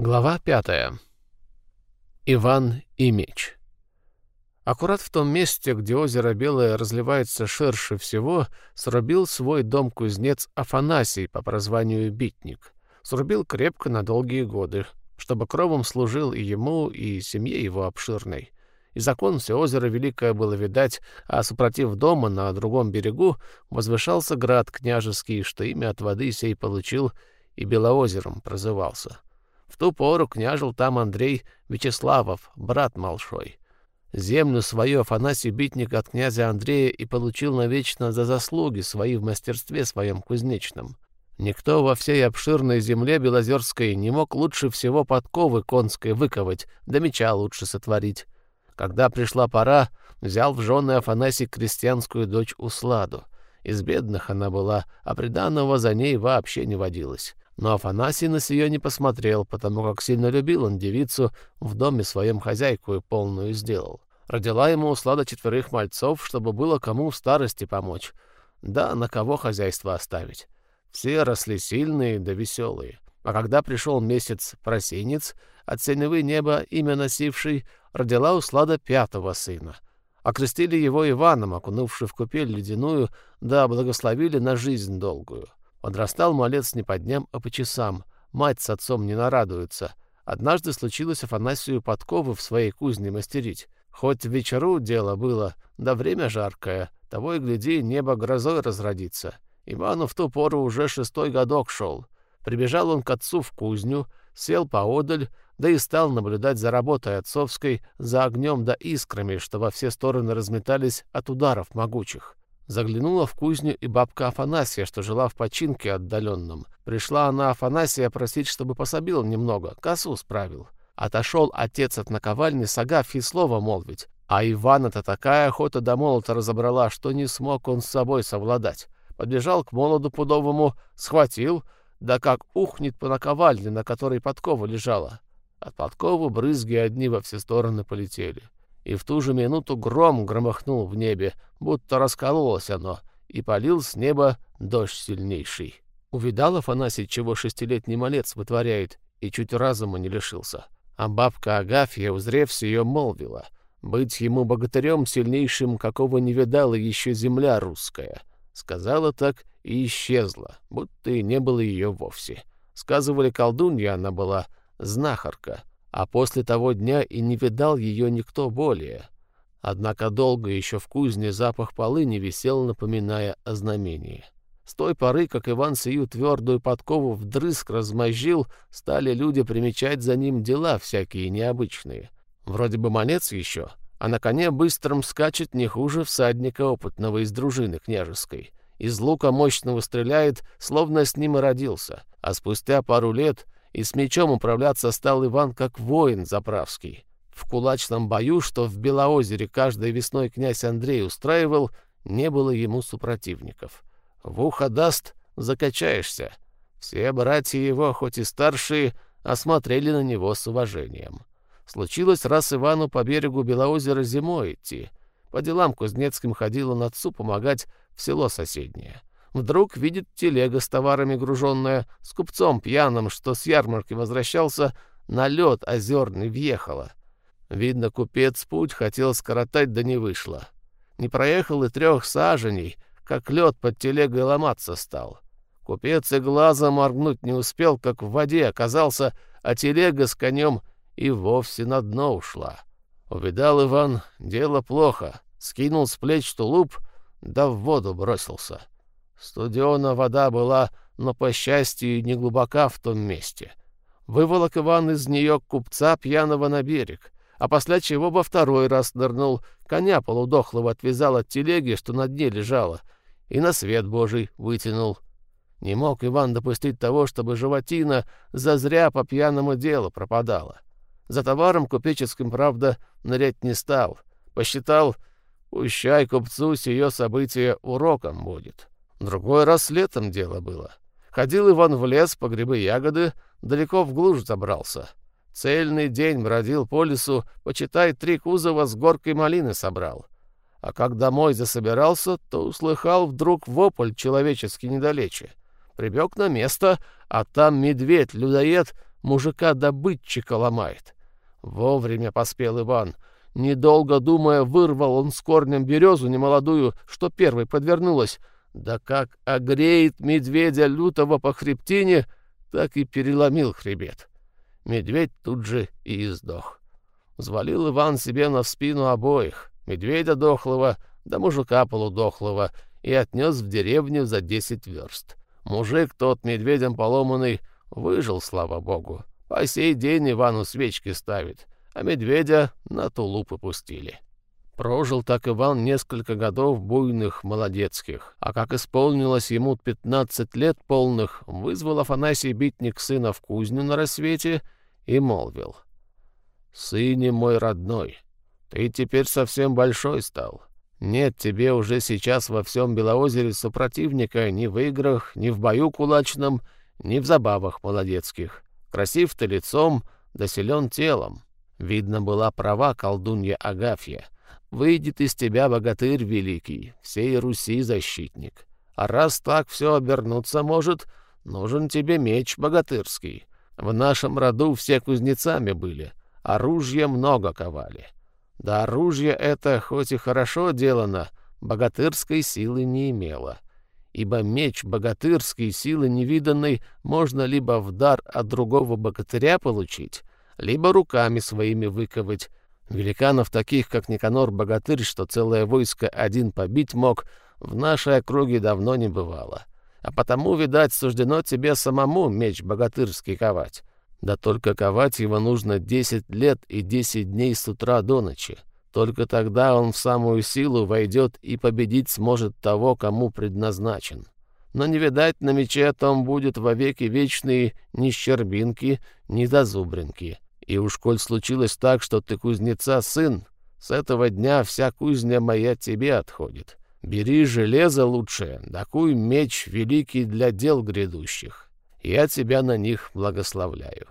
Глава пятая. Иван и меч. Аккурат в том месте, где озеро Белое разливается ширше всего, срубил свой дом кузнец Афанасий по прозванию Битник. Срубил крепко на долгие годы, чтобы кровом служил и ему, и семье его обширной. И закон все озеро великое было видать, а супротив дома на другом берегу возвышался град княжеский, что имя от воды сей получил и Белоозером прозывался. В ту пору княжил там Андрей Вячеславов, брат Малшой. Землю свою Афанасий Битник от князя Андрея и получил навечно за заслуги свои в мастерстве своем кузнечном. Никто во всей обширной земле Белозерской не мог лучше всего подковы конской выковать, да меча лучше сотворить. Когда пришла пора, взял в жены Афанасий крестьянскую дочь Усладу. Из бедных она была, а приданного за ней вообще не водилось. Но Афанасий на сие не посмотрел, потому как сильно любил он девицу, в доме своем хозяйку и полную сделал. Родила ему услада четверых мальцов, чтобы было кому в старости помочь. Да на кого хозяйство оставить. Все росли сильные да веселые. А когда пришел месяц просенец, от синевы неба имя носивший, родила услада пятого сына. Окрестили его Иваном, окунувши в купель ледяную, да благословили на жизнь долгую. Подрастал малец не по дням, а по часам. Мать с отцом не нарадуются. Однажды случилось Афанасию подковы в своей кузне мастерить. Хоть в вечеру дело было, да время жаркое, того и гляди, небо грозой разродится. Ивану в ту пору уже шестой годок шел. Прибежал он к отцу в кузню, сел поодаль, да и стал наблюдать за работой отцовской, за огнем да искрами, что во все стороны разметались от ударов могучих. Заглянула в кузню и бабка Афанасия, что жила в починке отдаленном. Пришла она Афанасия просить, чтобы пособил немного, косу справил. Отошел отец от наковальни, сагав и слово молвить. А Ивана-то такая охота до молота разобрала, что не смог он с собой совладать. Подбежал к молоду пудовому, схватил, да как ухнет по наковальне, на которой подкова лежала. От подковы брызги одни во все стороны полетели и в ту же минуту гром громыхнул в небе, будто раскололось оно, и полил с неба дождь сильнейший. Увидал Афанасий, чего шестилетний малец вытворяет, и чуть разума не лишился. А бабка Агафья, узрев ее, молвила, «Быть ему богатырем сильнейшим, какого не видала еще земля русская». Сказала так и исчезла, будто и не было ее вовсе. Сказывали, колдунья она была, знахарка, а после того дня и не видал ее никто более. Однако долго еще в кузне запах полыни висел, напоминая о знамении. С той поры, как Иван сию твердую подкову вдрызг размозжил, стали люди примечать за ним дела всякие необычные. Вроде бы манец еще, а на коне быстрым скачет не хуже всадника опытного из дружины княжеской. Из лука мощного стреляет, словно с ним и родился, а спустя пару лет — и с мечом управляться стал Иван как воин заправский. В кулачном бою, что в Белоозере каждой весной князь Андрей устраивал, не было ему супротивников. В ухо даст — закачаешься. Все братья его, хоть и старшие, осмотрели на него с уважением. Случилось раз Ивану по берегу Белоозера зимой идти. По делам кузнецким ходил он отцу помогать в село соседнее. Вдруг видит телега с товарами груженная, с купцом пьяным, что с ярмарки возвращался, на лед озерный въехала. Видно, купец путь хотел скоротать, да не вышло. Не проехал и трех саженей, как лед под телегой ломаться стал. Купец и глазом моргнуть не успел, как в воде оказался, а телега с конем и вовсе на дно ушла. Увидал Иван, дело плохо, скинул с плеч тулуп, да в воду бросился. Студена вода была, но, по счастью, не глубока в том месте. Выволок Иван из нее купца пьяного на берег, а после чего во второй раз нырнул, коня полудохлого отвязал от телеги, что на дне лежала, и на свет Божий вытянул. Не мог Иван допустить того, чтобы животина зазря по пьяному делу пропадала. За товаром купеческим, правда, нырять не стал. Посчитал, пущай купцу сие событие уроком будет. Другой раз летом дело было. Ходил Иван в лес по грибы-ягоды, далеко в глушь забрался. Цельный день бродил по лесу, почитай, три кузова с горкой малины собрал. А как домой засобирался, то услыхал вдруг вопль человеческий недалече. Прибег на место, а там медведь-людоед мужика-добытчика ломает. Вовремя поспел Иван. Недолго думая, вырвал он с корнем березу немолодую, что первой подвернулась. Да как огреет медведя лютого по хребтине, так и переломил хребет. Медведь тут же и издох. Взвалил Иван себе на спину обоих, медведя дохлого да мужика полудохлого, и отнес в деревню за десять верст. Мужик тот медведем поломанный выжил, слава богу. По сей день Ивану свечки ставит, а медведя на тулупы пустили. Прожил так Иван несколько годов буйных, молодецких, а как исполнилось ему пятнадцать лет полных, вызвал Афанасий Битник сына в кузню на рассвете и молвил. «Сыне мой родной, ты теперь совсем большой стал. Нет тебе уже сейчас во всем Белоозере супротивника ни в играх, ни в бою кулачном, ни в забавах молодецких. Красив ты лицом, да силен телом. Видно, была права колдунья Агафья. Выйдет из тебя богатырь великий, всей Руси защитник. А раз так все обернуться может, нужен тебе меч богатырский. В нашем роду все кузнецами были, оружие много ковали. Да оружие это, хоть и хорошо делано, богатырской силы не имело. Ибо меч богатырской силы невиданной можно либо в дар от другого богатыря получить, либо руками своими выковать. Великанов таких, как Никанор Богатырь, что целое войско один побить мог, в нашей округе давно не бывало. А потому, видать, суждено тебе самому меч богатырский ковать. Да только ковать его нужно десять лет и десять дней с утра до ночи. Только тогда он в самую силу войдет и победить сможет того, кому предназначен. Но не видать на мече том будет вовеки вечные ни щербинки, ни зазубринки. И уж коль случилось так, что ты кузнеца сын, с этого дня вся кузня моя тебе отходит. Бери железо лучшее, дакуй меч великий для дел грядущих. Я тебя на них благословляю».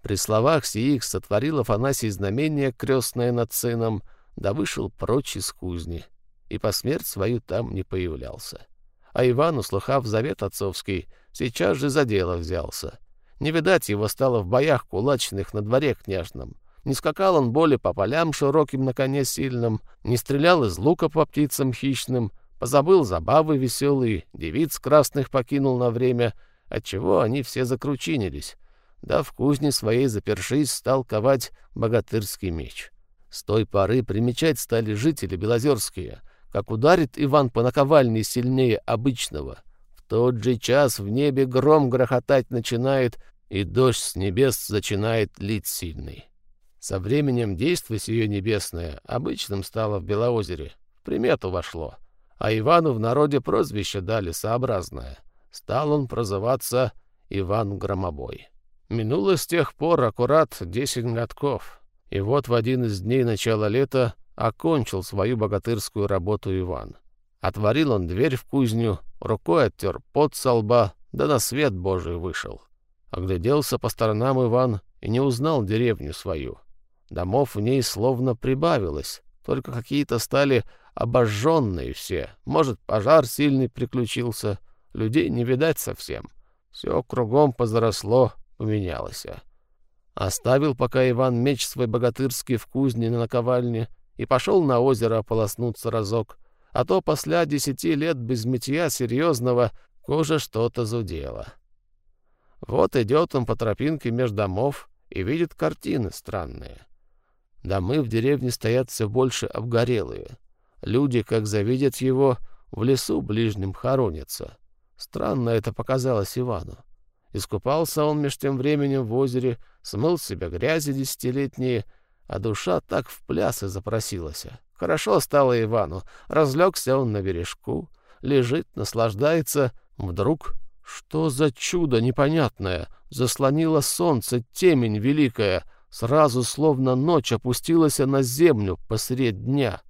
При словах сиих сотворил Афанасий знамение, крестное над сыном, да вышел прочь из кузни, и по смерть свою там не появлялся. А Иван, услыхав завет отцовский, сейчас же за дело взялся. Не видать его стало в боях кулачных на дворе княжном. Не скакал он более по полям широким на коне сильным, не стрелял из лука по птицам хищным, позабыл забавы веселые, девиц красных покинул на время — отчего они все закручинились, да в кузне своей запершись стал ковать богатырский меч. С той поры примечать стали жители белозерские, как ударит Иван по наковальне сильнее обычного. Тот же час в небе гром грохотать начинает, и дождь с небес начинает лить сильный. Со временем действие сие небесное обычным стало в Белоозере, в примету вошло, а Ивану в народе прозвище дали сообразное — стал он прозываться Иван Громобой. Минуло с тех пор аккурат десять годков, и вот в один из дней начала лета окончил свою богатырскую работу Иван. Отворил он дверь в кузню, рукой оттер пот со лба, да на свет Божий вышел. Огляделся по сторонам Иван и не узнал деревню свою. Домов в ней словно прибавилось, только какие-то стали обожженные все. Может, пожар сильный приключился, Людей не видать совсем. Все кругом позаросло, поменялось. Оставил пока Иван меч свой богатырский в кузне на наковальне и пошел на озеро ополоснуться разок, а то после десяти лет без мытья серьезного кожа что-то зудела. Вот идет он по тропинке между домов и видит картины странные. Домы в деревне стоят все больше обгорелые. Люди, как завидят его, в лесу ближнем хоронятся. Странно это показалось Ивану. Искупался он меж тем временем в озере, смыл с себя грязи десятилетние, а душа так в пляс и запросилась. Хорошо стало Ивану. Разлегся он на бережку, лежит, наслаждается. Вдруг, что за чудо непонятное, заслонило солнце темень великая, сразу словно ночь опустилась на землю посред дня.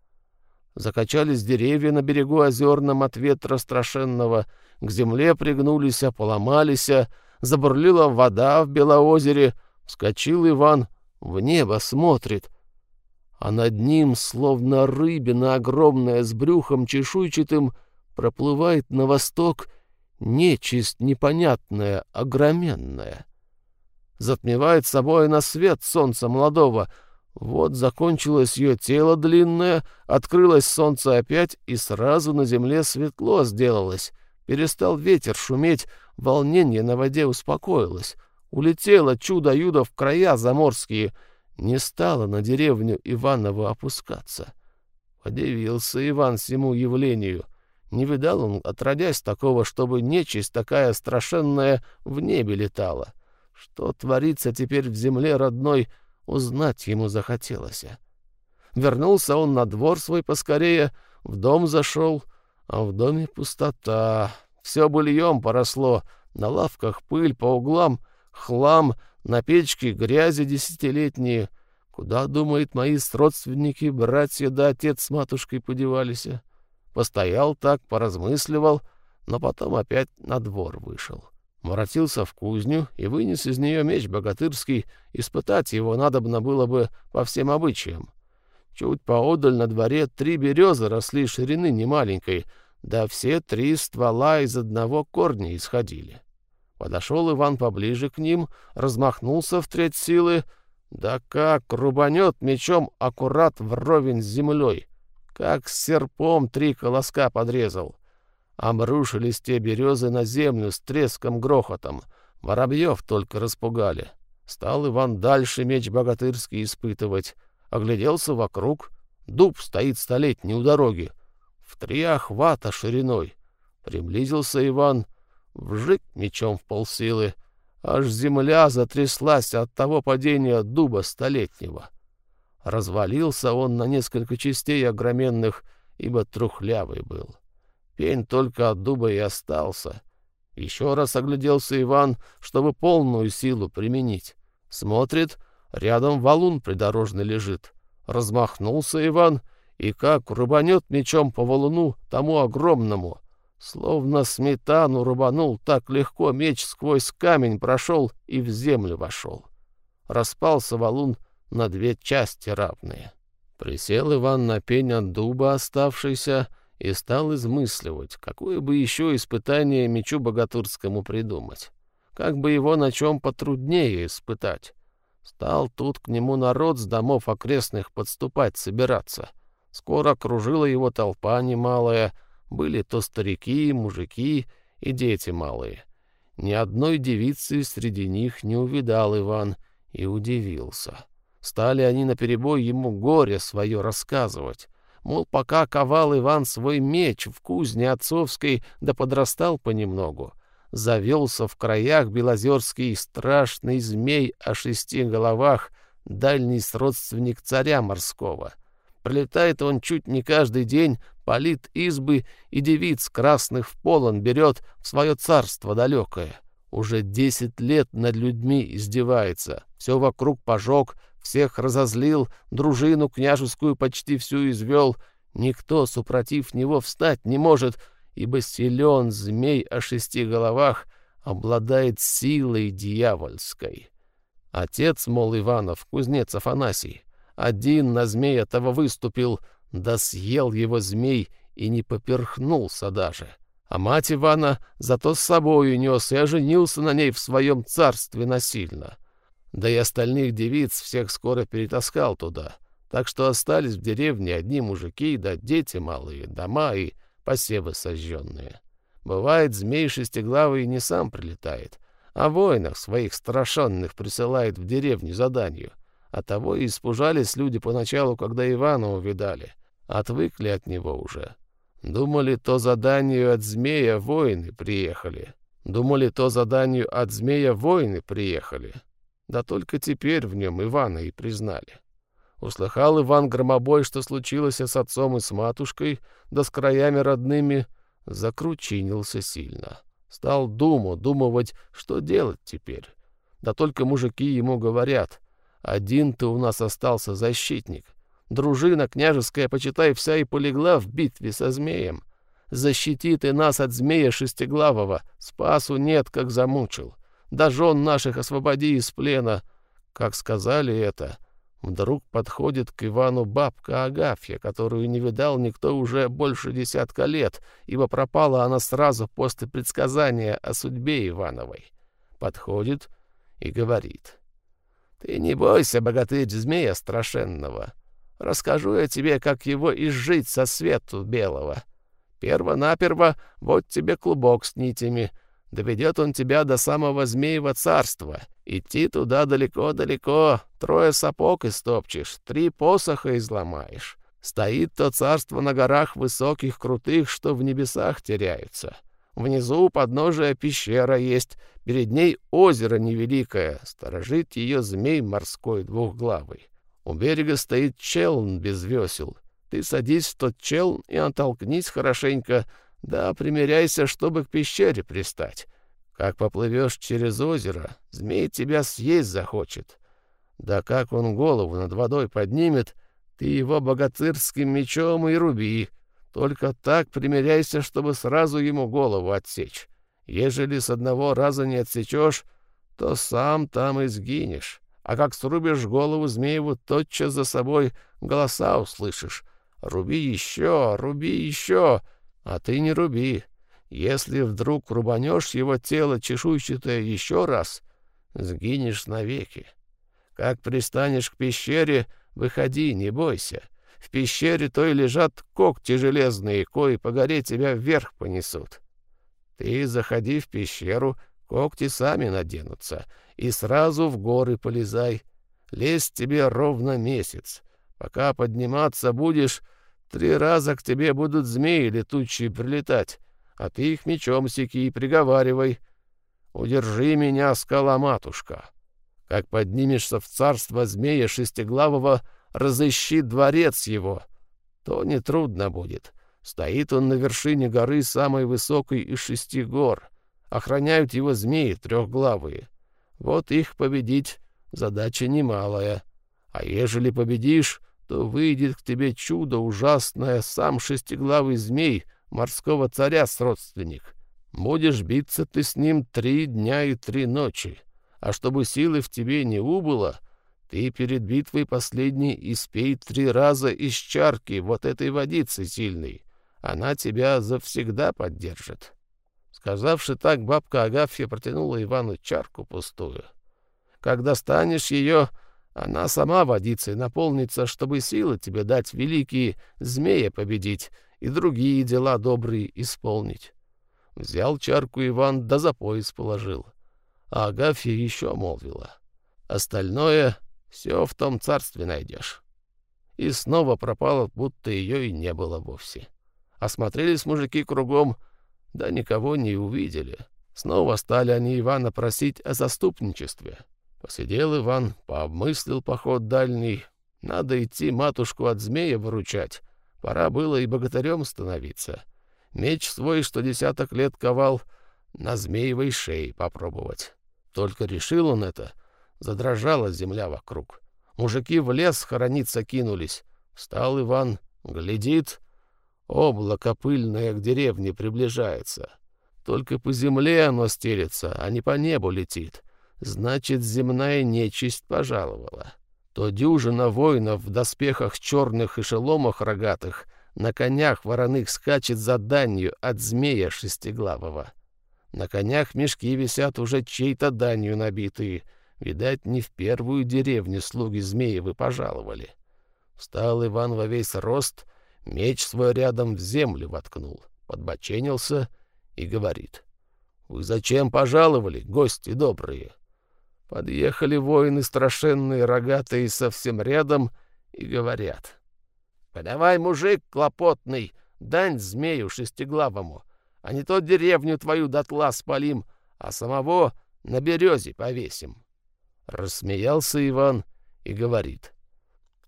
Закачались деревья на берегу озерном от ветра страшенного, к земле пригнулись, поломались, забурлила вода в Белоозере, вскочил Иван, в небо смотрит, а над ним, словно рыбина огромная с брюхом чешуйчатым, проплывает на восток нечисть непонятная, огроменная. затмевает собой на свет солнца молодого. Вот закончилось ее тело длинное, открылось солнце опять, и сразу на земле светло сделалось. Перестал ветер шуметь, волнение на воде успокоилось. Улетело чудо-юдо в края заморские, не стало на деревню Иванову опускаться. Подивился Иван всему явлению. Не видал он, отродясь такого, чтобы нечисть такая страшенная в небе летала. Что творится теперь в земле родной, узнать ему захотелось. Вернулся он на двор свой поскорее, в дом зашел, а в доме пустота. Все быльем поросло, на лавках пыль, по углам хлам, на печке грязи десятилетние. Куда, думает, мои родственники, братья да отец с матушкой подевались? Постоял так, поразмысливал, но потом опять на двор вышел. Воротился в кузню и вынес из нее меч богатырский, испытать его надобно было бы по всем обычаям. Чуть поодаль на дворе три березы росли ширины немаленькой, да все три ствола из одного корня исходили. Подошел Иван поближе к ним, размахнулся в треть силы, да как рубанет мечом аккурат вровень с землей, как серпом три колоска подрезал. Обрушились те березы на землю с треском грохотом. Воробьев только распугали. Стал Иван дальше меч богатырский испытывать. Огляделся вокруг. Дуб стоит столетний у дороги. В три охвата шириной. Приблизился Иван. Вжик мечом в полсилы. Аж земля затряслась от того падения дуба столетнего. Развалился он на несколько частей огроменных, ибо трухлявый был. Пень только от дуба и остался. Еще раз огляделся Иван, чтобы полную силу применить. Смотрит, рядом валун придорожный лежит. Размахнулся Иван, и как рубанет мечом по валуну тому огромному. Словно сметану рубанул, так легко меч сквозь камень прошел и в землю вошел. Распался валун на две части равные. Присел Иван на пень от дуба оставшийся, и стал измысливать, какое бы еще испытание мечу богатырскому придумать. Как бы его на чем потруднее испытать. Стал тут к нему народ с домов окрестных подступать, собираться. Скоро окружила его толпа немалая, были то старики, мужики и дети малые. Ни одной девицы среди них не увидал Иван и удивился. Стали они наперебой ему горе свое рассказывать, Мол, пока ковал Иван свой меч в кузне отцовской, да подрастал понемногу, завелся в краях белозерский страшный змей о шести головах, дальний сродственник царя морского. Прилетает он чуть не каждый день, палит избы и девиц красных в полон берет в свое царство далекое. Уже десять лет над людьми издевается, все вокруг пожег, всех разозлил, дружину княжескую почти всю извел. Никто, супротив него, встать не может, ибо силен змей о шести головах, обладает силой дьявольской. Отец, мол, Иванов, кузнец Афанасий, один на змея того выступил, да съел его змей и не поперхнулся даже. А мать Ивана зато с собою нес и оженился на ней в своем царстве насильно. Да и остальных девиц всех скоро перетаскал туда. Так что остались в деревне одни мужики, да дети малые, дома и посевы сожженные. Бывает, змей шестиглавый не сам прилетает, а воинах своих страшенных присылает в деревню заданию. А того и испужались люди поначалу, когда Ивана увидали. Отвыкли от него уже. Думали, то заданию от змея воины приехали. Думали, то заданию от змея воины приехали. Да только теперь в нем Ивана и признали. Услыхал Иван Громобой, что случилось с отцом и с матушкой, да с краями родными, закручинился сильно. Стал думу, думывать, что делать теперь. Да только мужики ему говорят, один ты у нас остался защитник. Дружина княжеская, почитай, вся и полегла в битве со змеем. Защити ты нас от змея шестиглавого, спасу нет, как замучил да жен наших освободи из плена. Как сказали это, вдруг подходит к Ивану бабка Агафья, которую не видал никто уже больше десятка лет, ибо пропала она сразу после предсказания о судьбе Ивановой. Подходит и говорит. «Ты не бойся, богатырь змея страшенного. Расскажу я тебе, как его изжить со свету белого. Перво-наперво вот тебе клубок с нитями. Доведет он тебя до самого змеева царства. Идти туда далеко-далеко, трое сапог истопчешь, три посоха изломаешь. Стоит то царство на горах высоких, крутых, что в небесах теряются. Внизу у подножия пещера есть, перед ней озеро невеликое, сторожит ее змей морской двухглавый. У берега стоит челн без весел. Ты садись в тот челн и оттолкнись хорошенько, да примеряйся, чтобы к пещере пристать. Как поплывешь через озеро, змей тебя съесть захочет. Да как он голову над водой поднимет, ты его богатырским мечом и руби. Только так примеряйся, чтобы сразу ему голову отсечь. Ежели с одного раза не отсечешь, то сам там и сгинешь. А как срубишь голову змееву, тотчас за собой голоса услышишь. Руби еще, руби еще, а ты не руби. Если вдруг рубанешь его тело чешуйчатое еще раз, сгинешь навеки. Как пристанешь к пещере, выходи, не бойся. В пещере той лежат когти железные, кои по горе тебя вверх понесут. Ты заходи в пещеру, когти сами наденутся, и сразу в горы полезай. Лезть тебе ровно месяц. Пока подниматься будешь, три раза к тебе будут змеи летучие прилетать, а ты их мечом секи и приговаривай. Удержи меня, скала-матушка. Как поднимешься в царство змея шестиглавого, разыщи дворец его. То нетрудно будет. Стоит он на вершине горы самой высокой из шести гор. Охраняют его змеи трехглавые. Вот их победить задача немалая. А ежели победишь, то выйдет к тебе чудо ужасное, сам шестиглавый змей, морского царя с родственник. Будешь биться ты с ним три дня и три ночи. А чтобы силы в тебе не убыло, ты перед битвой последней испей три раза из чарки вот этой водицы сильной. Она тебя завсегда поддержит. Сказавши так, бабка Агафья протянула Ивану чарку пустую. Когда станешь ее, она сама водицей наполнится, чтобы силы тебе дать великие змея победить и другие дела добрые исполнить. Взял чарку Иван, да за пояс положил. А Агафья еще молвила. Остальное все в том царстве найдешь. И снова пропало, будто ее и не было вовсе. Осмотрелись мужики кругом, да никого не увидели. Снова стали они Ивана просить о заступничестве. Посидел Иван, пообмыслил поход дальний. Надо идти матушку от змея выручать. Пора было и богатырем становиться. Меч свой, что десяток лет ковал, на змеевой шее попробовать. Только решил он это, задрожала земля вокруг. Мужики в лес хорониться кинулись. Встал Иван, глядит, облако пыльное к деревне приближается. Только по земле оно стелется, а не по небу летит. Значит, земная нечисть пожаловала. То дюжина воинов в доспехах черных и шеломах рогатых на конях вороных скачет за данью от змея шестиглавого. На конях мешки висят уже чьей-то данью набитые. Видать, не в первую деревню слуги Змеевы пожаловали. Встал Иван во весь рост, меч свой рядом в землю воткнул, подбоченился и говорит. «Вы зачем пожаловали, гости добрые?» Подъехали воины страшенные, рогатые, совсем рядом, и говорят. «Подавай, мужик клопотный, дань змею шестиглавому, а не то деревню твою дотла спалим, а самого на березе повесим». Рассмеялся Иван и говорит.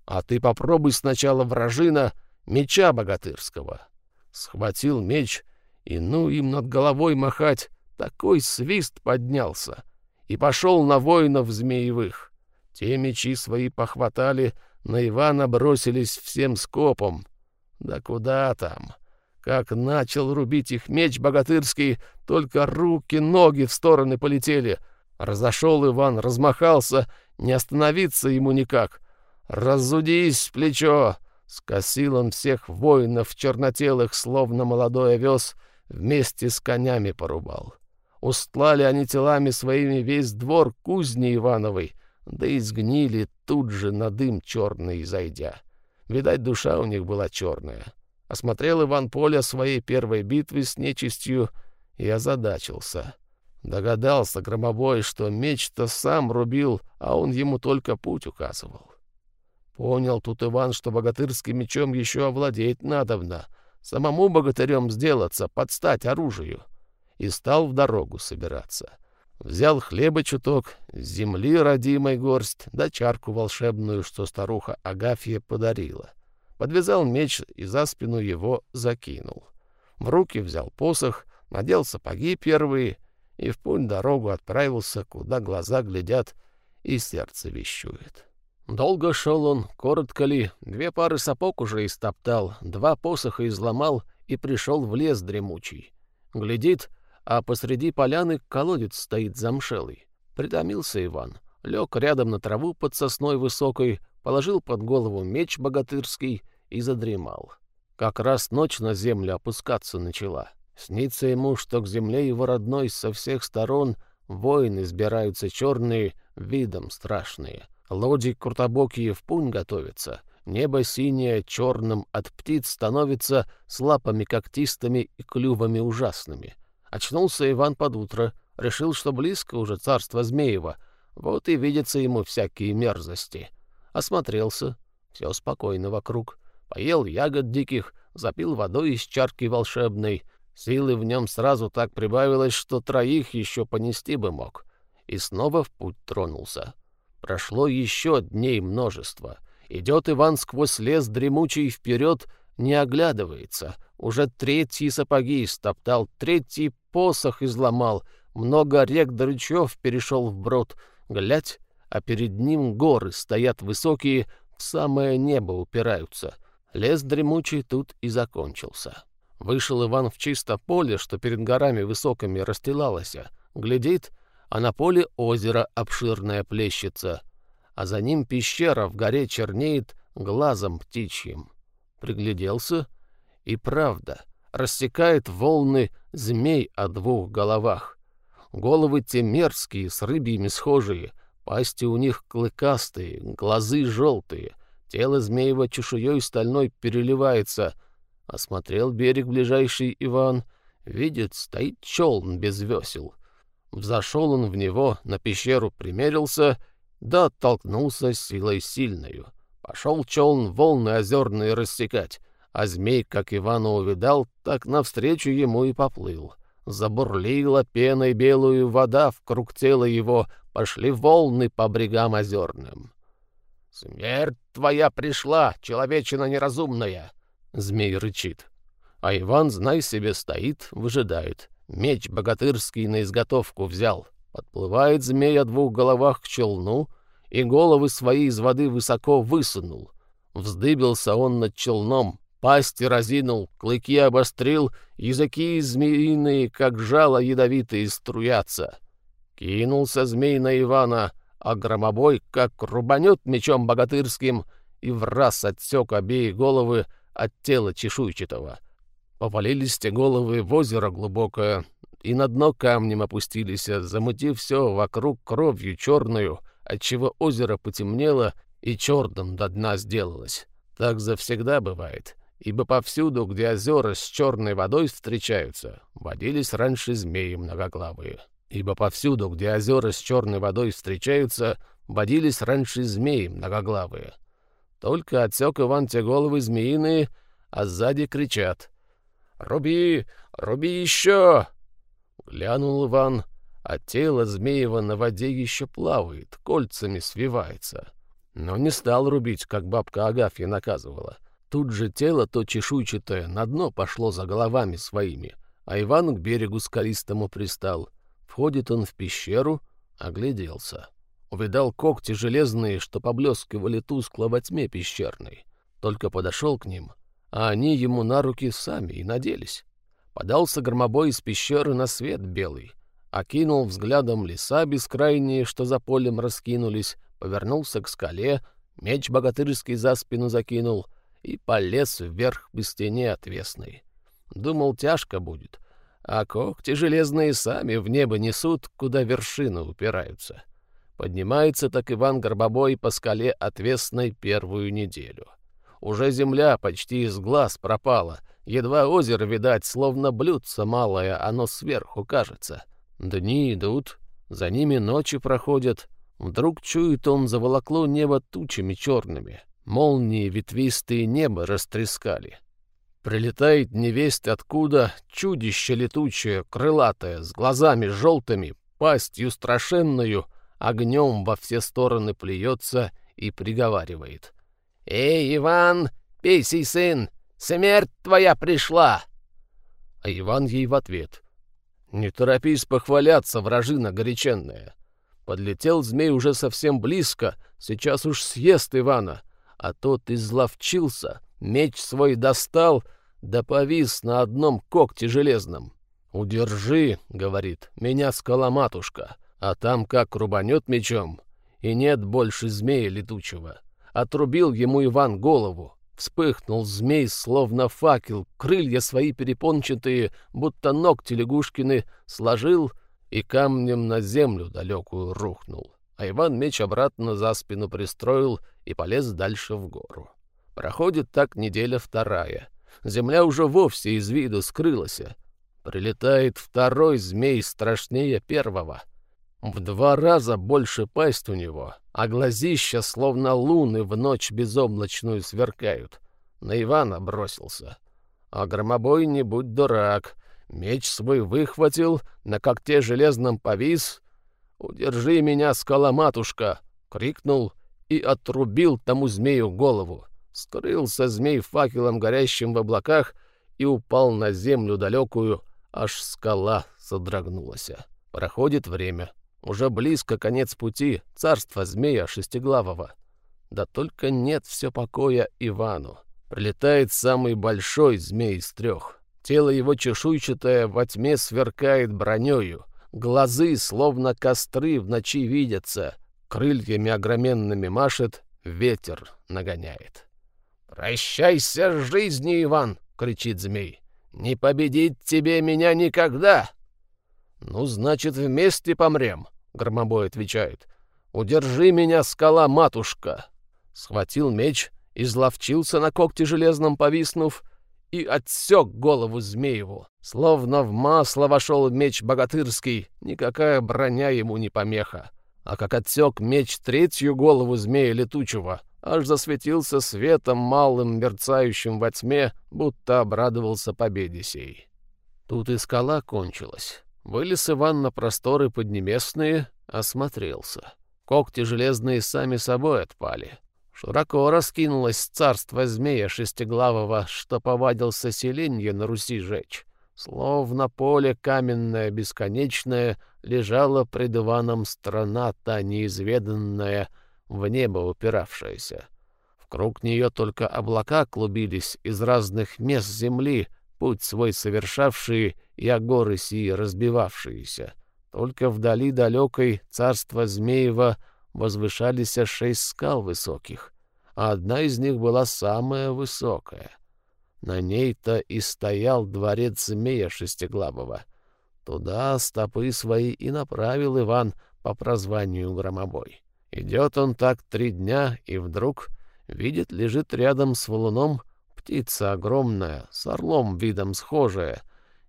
«А ты попробуй сначала вражина меча богатырского». Схватил меч, и ну им над головой махать, такой свист поднялся — и пошел на воинов змеевых. Те мечи свои похватали, на Ивана бросились всем скопом. Да куда там? Как начал рубить их меч богатырский, только руки, ноги в стороны полетели. Разошел Иван, размахался, не остановиться ему никак. «Разудись, плечо!» Скосил он всех воинов чернотелых, словно молодой овес, вместе с конями порубал. Устлали они телами своими весь двор кузни Ивановой, да и сгнили тут же на дым черный зайдя. Видать, душа у них была черная. Осмотрел Иван поле своей первой битвы с нечистью и озадачился. Догадался громобой, что меч-то сам рубил, а он ему только путь указывал. Понял тут Иван, что богатырским мечом еще овладеть надобно, самому богатырем сделаться, подстать оружию, и стал в дорогу собираться. Взял хлеба чуток, земли родимой горсть, да чарку волшебную, что старуха Агафья подарила. Подвязал меч и за спину его закинул. В руки взял посох, надел сапоги первые и в путь дорогу отправился, куда глаза глядят и сердце вещует. Долго шел он, коротко ли, две пары сапог уже истоптал, два посоха изломал и пришел в лес дремучий. Глядит, а посреди поляны колодец стоит замшелый. Притомился Иван, лег рядом на траву под сосной высокой, положил под голову меч богатырский и задремал. Как раз ночь на землю опускаться начала. Снится ему, что к земле его родной со всех сторон воины сбираются черные, видом страшные. Лоди крутобокие в пунь готовятся. Небо синее черным от птиц становится с лапами когтистыми и клювами ужасными. Очнулся Иван под утро, решил, что близко уже царство Змеева, вот и видятся ему всякие мерзости. Осмотрелся, все спокойно вокруг, поел ягод диких, запил водой из чарки волшебной. Силы в нем сразу так прибавилось, что троих еще понести бы мог. И снова в путь тронулся. Прошло еще дней множество. Идет Иван сквозь лес дремучий вперед, не оглядывается. Уже третьи сапоги стоптал, третий посох изломал, много рек до рычев перешел вброд. Глядь, а перед ним горы стоят высокие, в самое небо упираются. Лес дремучий тут и закончился. Вышел Иван в чисто поле, что перед горами высокими расстилалось. Глядит, а на поле озеро обширное плещется, а за ним пещера в горе чернеет глазом птичьим. Пригляделся, и правда, рассекает волны змей о двух головах. Головы те мерзкие, с рыбьями схожие, пасти у них клыкастые, глазы желтые, тело змеева чешуей стальной переливается. Осмотрел берег ближайший Иван, видит, стоит челн без весел. Взошел он в него, на пещеру примерился, да оттолкнулся силой сильною. Пошел челн волны озерные рассекать, а змей, как Ивана увидал, так навстречу ему и поплыл. Забурлила пеной белую вода в тела его, пошли волны по брегам озерным. «Смерть твоя пришла, человечина неразумная!» — змей рычит. А Иван, знай себе, стоит, выжидает. Меч богатырский на изготовку взял. Подплывает змей о двух головах к челну и головы свои из воды высоко высунул. Вздыбился он над челном, пасти разинул, клыки обострил, языки змеиные, как жало ядовитые, струятся. Кинулся змей на Ивана, а громобой, как рубанет мечом богатырским, и в раз отсек обеи головы от тела чешуйчатого. Повалились те головы в озеро глубокое, и на дно камнем опустились, замутив все вокруг кровью черную, отчего озеро потемнело и черным до дна сделалось. Так завсегда бывает, ибо повсюду, где озера с черной водой встречаются, водились раньше змеи многоглавые. Ибо повсюду, где озера с черной водой встречаются, водились раньше змеи многоглавые. Только отсек Иван те головы змеиные, а сзади кричат «Руби! Руби еще!» Глянул Иван, а тело Змеева на воде еще плавает, кольцами свивается. Но не стал рубить, как бабка Агафья наказывала. Тут же тело то чешуйчатое на дно пошло за головами своими, а Иван к берегу скалистому пристал. Входит он в пещеру, огляделся. Увидал когти железные, что поблескивали тускло во тьме пещерной. Только подошел к ним, а они ему на руки сами и наделись. Подался громобой из пещеры на свет белый, окинул взглядом леса бескрайние, что за полем раскинулись, повернулся к скале, меч богатырский за спину закинул и полез вверх по стене отвесной. Думал, тяжко будет, а когти железные сами в небо несут, куда вершины упираются. Поднимается так Иван Горбобой по скале отвесной первую неделю. Уже земля почти из глаз пропала, едва озеро видать, словно блюдце малое, оно сверху кажется. Дни идут, за ними ночи проходят, вдруг чует он заволокло небо тучами черными, молнии ветвистые небо растрескали. Прилетает невесть откуда чудище летучее, крылатое, с глазами желтыми, пастью страшенную, огнем во все стороны плюется и приговаривает. «Эй, Иван, пейсей сын, смерть твоя пришла!» А Иван ей в ответ. «Не торопись похваляться, вражина горяченная!» Подлетел змей уже совсем близко, сейчас уж съест Ивана, а тот изловчился — Меч свой достал, да повис на одном когте железном. «Удержи», — говорит, — «меня скаломатушка, а там как рубанет мечом, и нет больше змея летучего». Отрубил ему Иван голову. Вспыхнул змей, словно факел, крылья свои перепончатые, будто ногти лягушкины, сложил и камнем на землю далекую рухнул. А Иван меч обратно за спину пристроил и полез дальше в гору. Проходит так неделя вторая. Земля уже вовсе из виду скрылась. Прилетает второй змей страшнее первого. В два раза больше пасть у него, а глазища, словно луны, в ночь безоблачную сверкают. На Ивана бросился. А громобой не будь дурак. Меч свой выхватил, на когте железном повис. «Удержи меня, скаломатушка!» — крикнул и отрубил тому змею голову. Скрылся змей факелом, горящим в облаках, и упал на землю далекую, аж скала содрогнулась. Проходит время. Уже близко конец пути, царство змея шестиглавого. Да только нет все покоя Ивану. Прилетает самый большой змей из трех. Тело его чешуйчатое во тьме сверкает бронею. Глазы, словно костры, в ночи видятся. Крыльями огроменными машет, ветер нагоняет. «Прощайся с жизнью, Иван!» — кричит змей. «Не победить тебе меня никогда!» «Ну, значит, вместе помрем», — Громобой отвечает. «Удержи меня, скала-матушка!» Схватил меч, изловчился на когте железном повиснув и отсек голову Змееву. Словно в масло вошел меч богатырский, никакая броня ему не помеха. А как отсек меч третью голову змея летучего, аж засветился светом малым, мерцающим во тьме, будто обрадовался победе сей. Тут и скала кончилась. Вылез Иван на просторы поднебесные, осмотрелся. Когти железные сами собой отпали. Широко раскинулось царство змея шестиглавого, что повадился селенье на Руси жечь. Словно поле каменное бесконечное лежала пред Иваном страна та неизведанная — в небо упиравшаяся. Вкруг нее только облака клубились из разных мест земли, путь свой совершавшие и о горы сии разбивавшиеся. Только вдали далекой царства Змеева возвышались шесть скал высоких, а одна из них была самая высокая. На ней-то и стоял дворец змея шестиглавого. Туда стопы свои и направил Иван по прозванию Громобой. Идет он так три дня, и вдруг видит, лежит рядом с валуном птица огромная, с орлом видом схожая,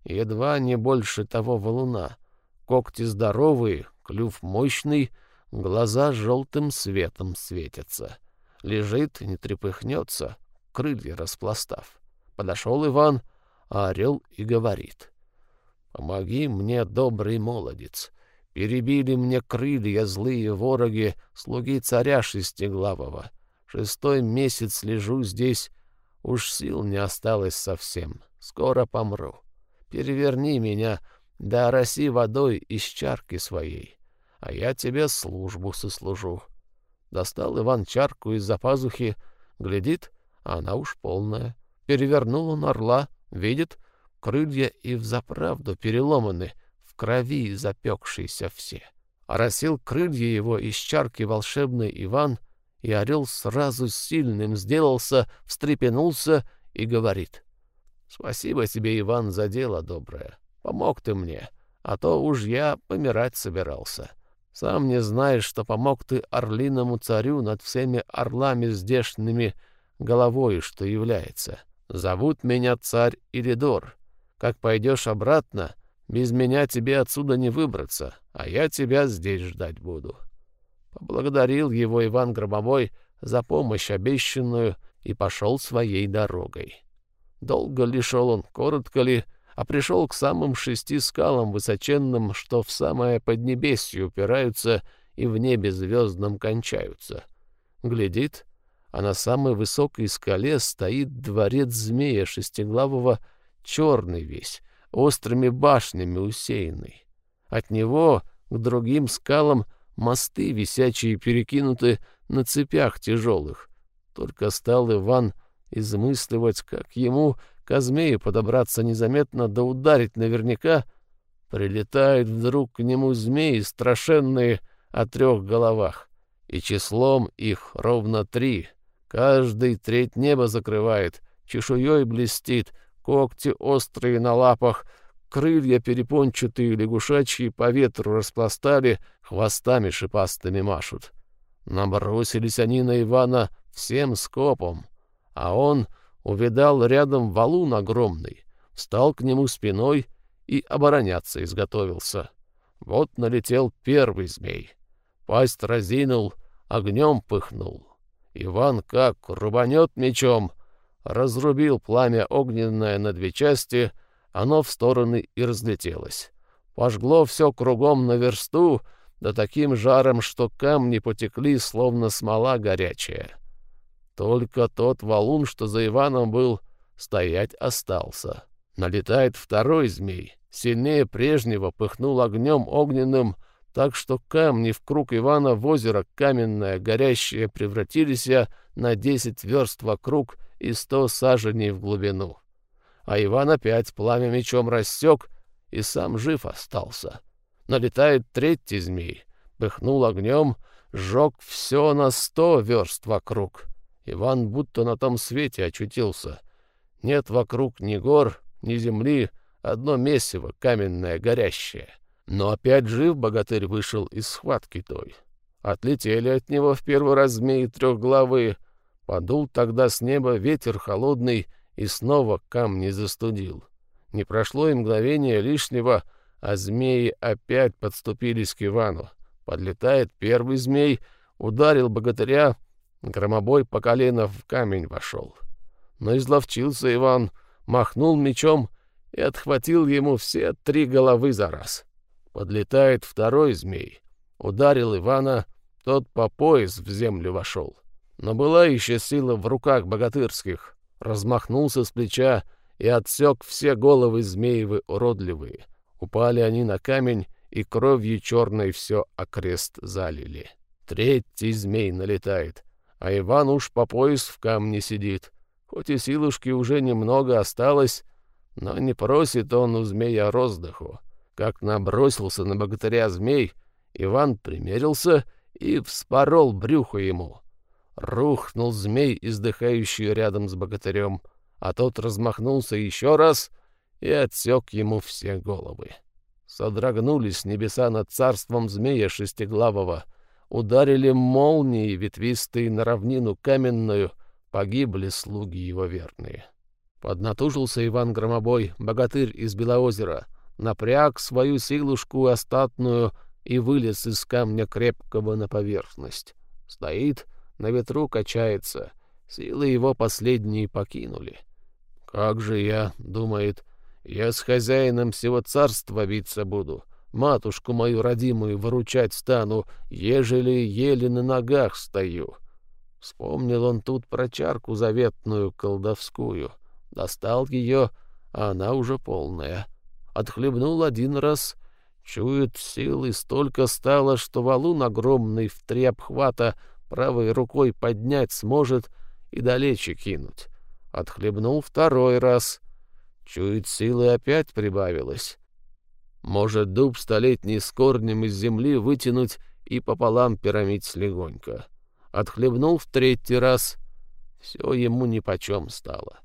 едва не больше того валуна. Когти здоровые, клюв мощный, глаза желтым светом светятся. Лежит, не трепыхнется, крылья распластав. Подошел Иван, а орел и говорит. «Помоги мне, добрый молодец, Перебили мне крылья злые вороги, слуги царя шестиглавого. Шестой месяц лежу здесь, уж сил не осталось совсем. Скоро помру. Переверни меня, да ороси водой из чарки своей, а я тебе службу сослужу. Достал Иван чарку из-за пазухи, глядит, а она уж полная. Перевернул он орла, видит, крылья и взаправду переломаны, крови запекшиеся все. Оросил крылья его из чарки волшебный Иван, и орел сразу сильным сделался, встрепенулся и говорит. «Спасибо тебе, Иван, за дело доброе. Помог ты мне, а то уж я помирать собирался. Сам не знаешь, что помог ты орлиному царю над всеми орлами здешними головой, что является. Зовут меня царь Иридор. Как пойдешь обратно, без меня тебе отсюда не выбраться, а я тебя здесь ждать буду». Поблагодарил его Иван Громовой за помощь обещанную и пошел своей дорогой. Долго ли шел он, коротко ли, а пришел к самым шести скалам высоченным, что в самое поднебесье упираются и в небе звездном кончаются. Глядит, а на самой высокой скале стоит дворец змея шестиглавого, черный весь, острыми башнями усеянный. От него к другим скалам мосты висячие перекинуты на цепях тяжелых. Только стал Иван измысливать, как ему к змею подобраться незаметно да ударить наверняка, прилетают вдруг к нему змеи страшенные о трех головах, и числом их ровно три. Каждый треть неба закрывает, чешуей блестит, когти острые на лапах, крылья перепончатые лягушачьи по ветру распластали, хвостами шипастыми машут. Набросились они на Ивана всем скопом, а он увидал рядом валун огромный, встал к нему спиной и обороняться изготовился. Вот налетел первый змей. Пасть разинул, огнем пыхнул. Иван как рубанет мечом, разрубил пламя огненное на две части, оно в стороны и разлетелось. Пожгло все кругом на версту, да таким жаром, что камни потекли, словно смола горячая. Только тот валун, что за Иваном был, стоять остался. Налетает второй змей, сильнее прежнего пыхнул огнем огненным, так что камни в круг Ивана в озеро каменное горящее превратились на десять верст вокруг и сто саженей в глубину. А Иван опять пламя мечом рассек и сам жив остался. Налетает третий змей, пыхнул огнем, сжег все на сто верст вокруг. Иван будто на том свете очутился. Нет вокруг ни гор, ни земли, одно месиво каменное горящее. Но опять жив богатырь вышел из схватки той. Отлетели от него в первый раз змеи трехглавые. Подул тогда с неба ветер холодный и снова камни застудил. Не прошло и мгновение лишнего, а змеи опять подступились к Ивану. Подлетает первый змей, ударил богатыря, громобой по колено в камень вошел. Но изловчился Иван, махнул мечом и отхватил ему все три головы за раз. Подлетает второй змей, ударил Ивана, тот по пояс в землю вошел. Но была еще сила в руках богатырских, размахнулся с плеча и отсек все головы змеевы уродливые. Упали они на камень, и кровью черной все окрест залили. Третий змей налетает, а Иван уж по пояс в камне сидит. Хоть и силушки уже немного осталось, но не просит он у змея роздыху. Как набросился на богатыря змей, Иван примерился и вспорол брюхо ему. Рухнул змей, издыхающий рядом с богатырем, а тот размахнулся еще раз и отсек ему все головы. Содрогнулись небеса над царством змея шестиглавого, ударили молнии ветвистые на равнину каменную, погибли слуги его верные. Поднатужился Иван Громобой, богатырь из Белоозера, напряг свою силушку остатную и вылез из камня крепкого на поверхность. Стоит, на ветру качается, силы его последние покинули. «Как же я, — думает, — я с хозяином всего царства биться буду, матушку мою родимую выручать стану, ежели еле на ногах стою». Вспомнил он тут про чарку заветную колдовскую. Достал ее, а она уже полная. Отхлебнул один раз. Чует, силы столько стало, что валун огромный в три обхвата правой рукой поднять сможет и далече кинуть. Отхлебнул второй раз. Чует, силы опять прибавилось. Может, дуб столетний с корнем из земли вытянуть и пополам пирамить легонько. Отхлебнул в третий раз. Все ему нипочем стало.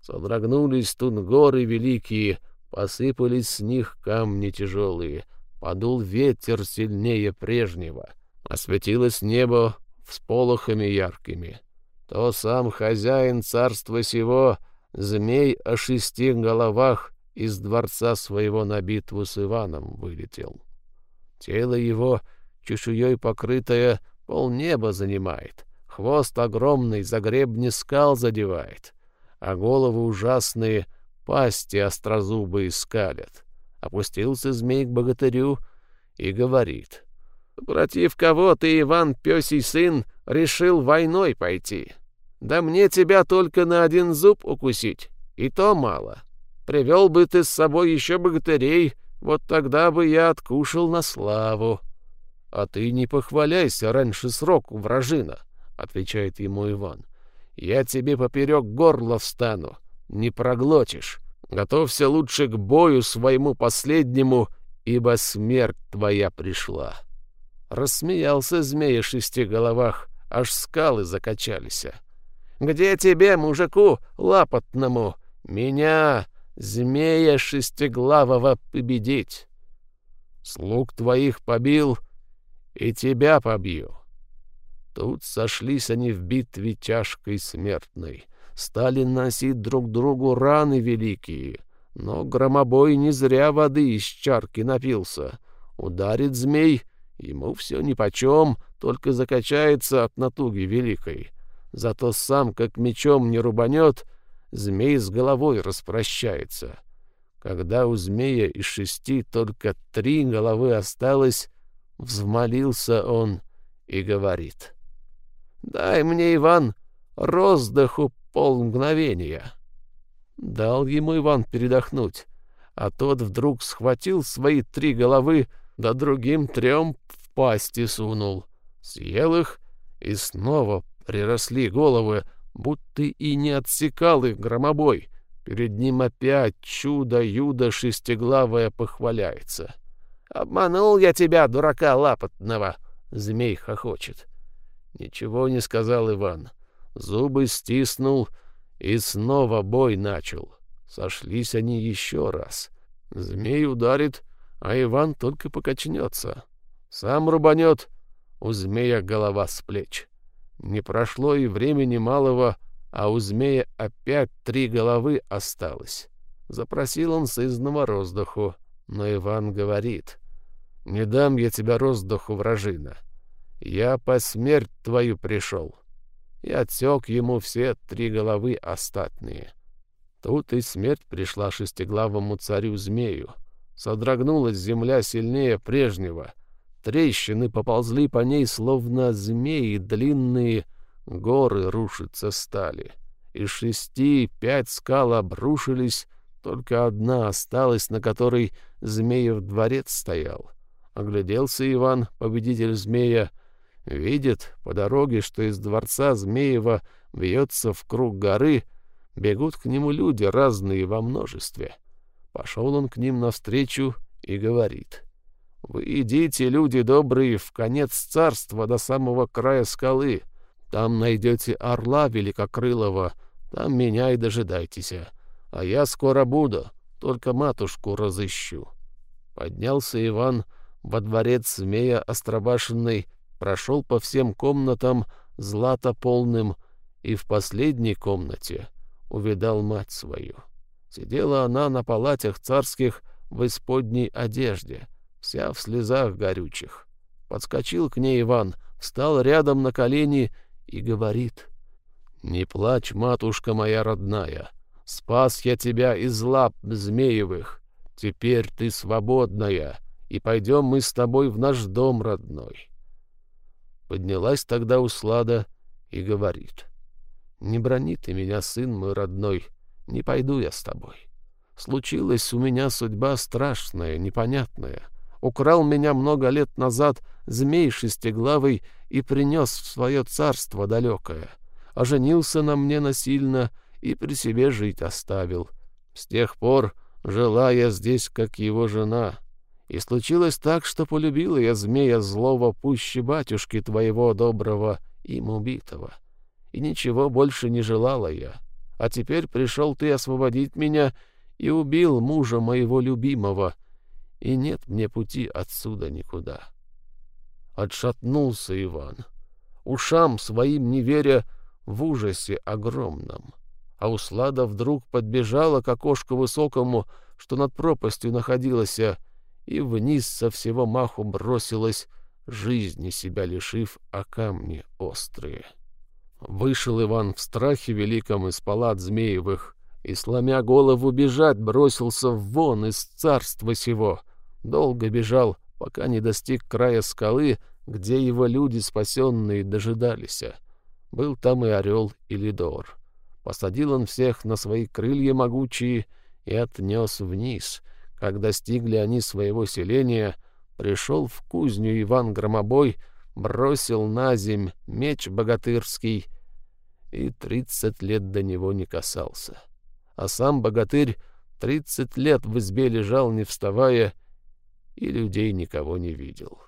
Содрогнулись тут горы великие, посыпались с них камни тяжелые, подул ветер сильнее прежнего, осветилось небо всполохами яркими. То сам хозяин царства сего, змей о шести головах, из дворца своего на битву с Иваном вылетел. Тело его, чешуей покрытое, полнеба занимает, хвост огромный за гребни скал задевает, а головы ужасные пасти острозубые скалят. Опустился змей к богатырю и говорит, «Против кого ты, Иван, пёсий сын, решил войной пойти? Да мне тебя только на один зуб укусить, и то мало. Привел бы ты с собой еще богатырей, вот тогда бы я откушал на славу». «А ты не похваляйся раньше сроку, вражина», — отвечает ему Иван. «Я тебе поперек горла встану, не проглотишь. Готовься лучше к бою своему последнему, ибо смерть твоя пришла». Рассмеялся змея шести головах, аж скалы закачались. «Где тебе, мужику, лапотному, меня, змея шестиглавого, победить? Слуг твоих побил, и тебя побью». Тут сошлись они в битве тяжкой смертной, стали носить друг другу раны великие, но громобой не зря воды из чарки напился. Ударит змей, ему все нипочем, только закачается от натуги великой. Зато сам, как мечом не рубанет, змей с головой распрощается. Когда у змея из шести только три головы осталось, взмолился он и говорит. «Дай мне, Иван, роздыху полмгновения». Дал ему Иван передохнуть, а тот вдруг схватил свои три головы, да другим трем в пасти сунул. Съел их, и снова приросли головы, будто и не отсекал их громобой. Перед ним опять чудо-юдо шестиглавое похваляется. «Обманул я тебя, дурака лапотного!» — змей хохочет. Ничего не сказал Иван. Зубы стиснул и снова бой начал. Сошлись они еще раз. Змей ударит, а Иван только покачнется. Сам рубанет, у змея голова с плеч. Не прошло и времени малого, а у змея опять три головы осталось. Запросил он сызного роздуху, но Иван говорит, «Не дам я тебя роздуху, вражина. Я по смерть твою пришел». И отсек ему все три головы остатные. Тут и смерть пришла шестиглавому царю-змею. Содрогнулась земля сильнее прежнего — Трещины поползли по ней, словно змеи длинные, горы рушиться стали. Из шести пять скал обрушились, только одна осталась, на которой змеев дворец стоял. Огляделся Иван, победитель змея, видит по дороге, что из дворца Змеева вьется в круг горы, бегут к нему люди разные во множестве. Пошел он к ним навстречу и говорит — вы идите, люди добрые, в конец царства до самого края скалы. Там найдете орла великокрылого, там меня и дожидайтесь. А я скоро буду, только матушку разыщу». Поднялся Иван во дворец змея Остробашенный, прошел по всем комнатам злато полным и в последней комнате увидал мать свою. Сидела она на палатях царских в исподней одежде — вся в слезах горючих. Подскочил к ней Иван, встал рядом на колени и говорит. «Не плачь, матушка моя родная, спас я тебя из лап змеевых. Теперь ты свободная, и пойдем мы с тобой в наш дом родной». Поднялась тогда Услада и говорит. «Не брони ты меня, сын мой родной, не пойду я с тобой. Случилась у меня судьба страшная, непонятная» украл меня много лет назад змей шестиглавый и принес в свое царство далекое. Оженился на мне насильно и при себе жить оставил. С тех пор жила я здесь, как его жена. И случилось так, что полюбила я змея злого пуще батюшки твоего доброго, им убитого. И ничего больше не желала я. А теперь пришел ты освободить меня, и убил мужа моего любимого, и нет мне пути отсюда никуда. Отшатнулся Иван, ушам своим не веря, в ужасе огромном. А Услада вдруг подбежала к окошку высокому, что над пропастью находилась, и вниз со всего маху бросилась, жизни себя лишив о камни острые. Вышел Иван в страхе великом из палат Змеевых, и, сломя голову бежать, бросился вон из царства сего. Долго бежал, пока не достиг края скалы, где его люди спасенные дожидались. Был там и орел, и лидор. Посадил он всех на свои крылья могучие и отнес вниз. Как достигли они своего селения, пришел в кузню Иван Громобой, бросил на земь меч богатырский и тридцать лет до него не касался. А сам богатырь тридцать лет в избе лежал, не вставая, и людей никого не видел.